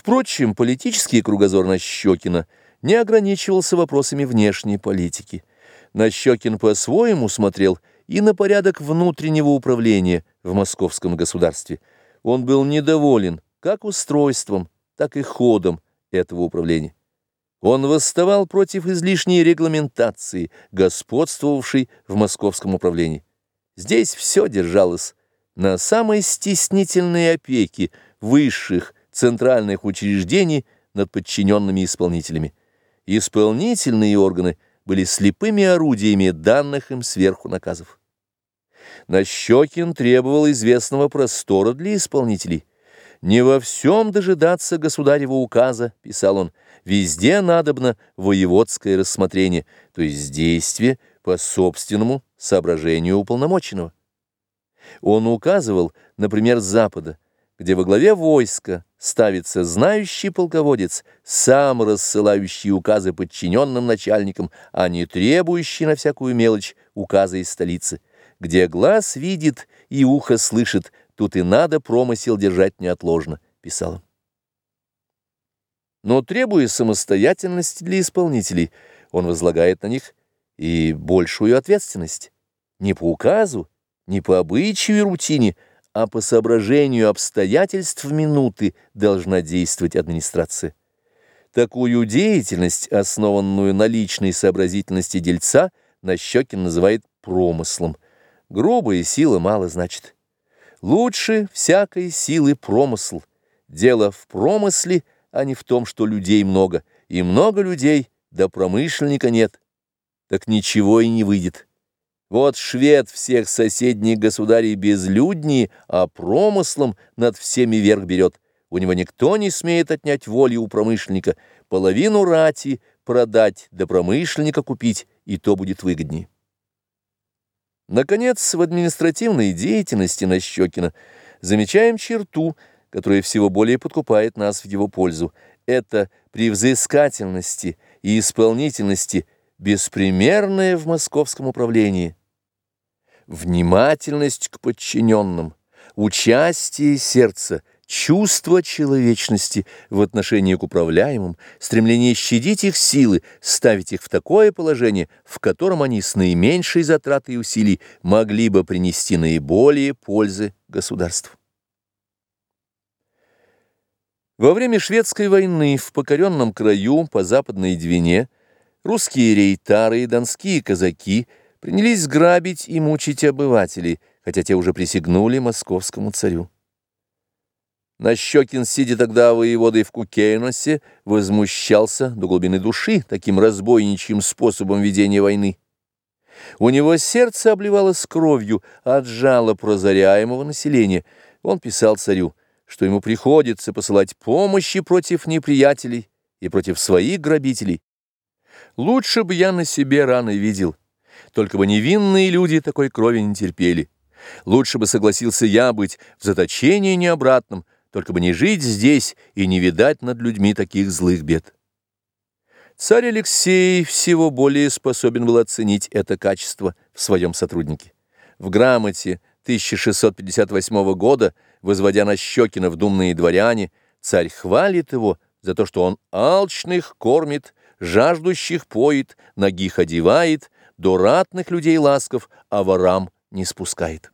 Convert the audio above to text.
Впрочем, политический кругозор Нащекина не ограничивался вопросами внешней политики. Нащекин по-своему смотрел и на порядок внутреннего управления в московском государстве. Он был недоволен как устройством, так и ходом этого управления. Он восставал против излишней регламентации, господствовавшей в московском управлении. Здесь все держалось на самой стеснительной опеке высших, центральных учреждений над подчиненными исполнителями. Исполнительные органы были слепыми орудиями данных им сверху наказов. Нащекин требовал известного простора для исполнителей. «Не во всем дожидаться государева указа», — писал он, — «везде надобно воеводское рассмотрение, то есть действие по собственному соображению уполномоченного». Он указывал, например, с Запада, где во главе войска ставится знающий полководец, сам рассылающий указы подчиненным начальникам, а не требующий на всякую мелочь указы из столицы. Где глаз видит и ухо слышит, тут и надо промысел держать неотложно, писал он. Но требуя самостоятельности для исполнителей, он возлагает на них и большую ответственность. Не по указу, не по обычаю и рутине, а по соображению обстоятельств минуты должна действовать администрация. Такую деятельность, основанную на личной сообразительности дельца, Нащекин называет промыслом. Грубая сила мало значит. Лучше всякой силы промысл. Дело в промысле, а не в том, что людей много. И много людей, да промышленника нет. Так ничего и не выйдет. Вот швед всех соседних государей безлюднее, а промыслом над всеми верх берет. У него никто не смеет отнять воли у промышленника. Половину рати продать, да промышленника купить, и то будет выгоднее. Наконец, в административной деятельности Нащекина замечаем черту, которая всего более подкупает нас в его пользу. Это при взыскательности и исполнительности беспримерное в московском управлении – внимательность к подчиненным, участие сердца, чувство человечности в отношении к управляемым, стремление щадить их силы, ставить их в такое положение, в котором они с наименьшей затратой усилий могли бы принести наиболее пользы государству. Во время шведской войны в покоренном краю по западной Двине русские рейтары и донские казаки – принялись грабить и мучить обывателей, хотя те уже присягнули московскому царю. Нащекин, сидя тогда воеводой в Кукейносе, возмущался до глубины души таким разбойничьим способом ведения войны. У него сердце обливалось кровью от жалоб разоряемого населения. Он писал царю, что ему приходится посылать помощи против неприятелей и против своих грабителей. Лучше бы я на себе рано видел, только бы невинные люди такой крови не терпели. Лучше бы согласился я быть в заточении необратном, только бы не жить здесь и не видать над людьми таких злых бед. Царь Алексей всего более способен был оценить это качество в своем сотруднике. В грамоте 1658 года, возводя на Щекина в думные дворяне, царь хвалит его за то, что он алчных кормит, жаждущих поет, ногих одевает, до ратных людей ласков, а ворам не спускает.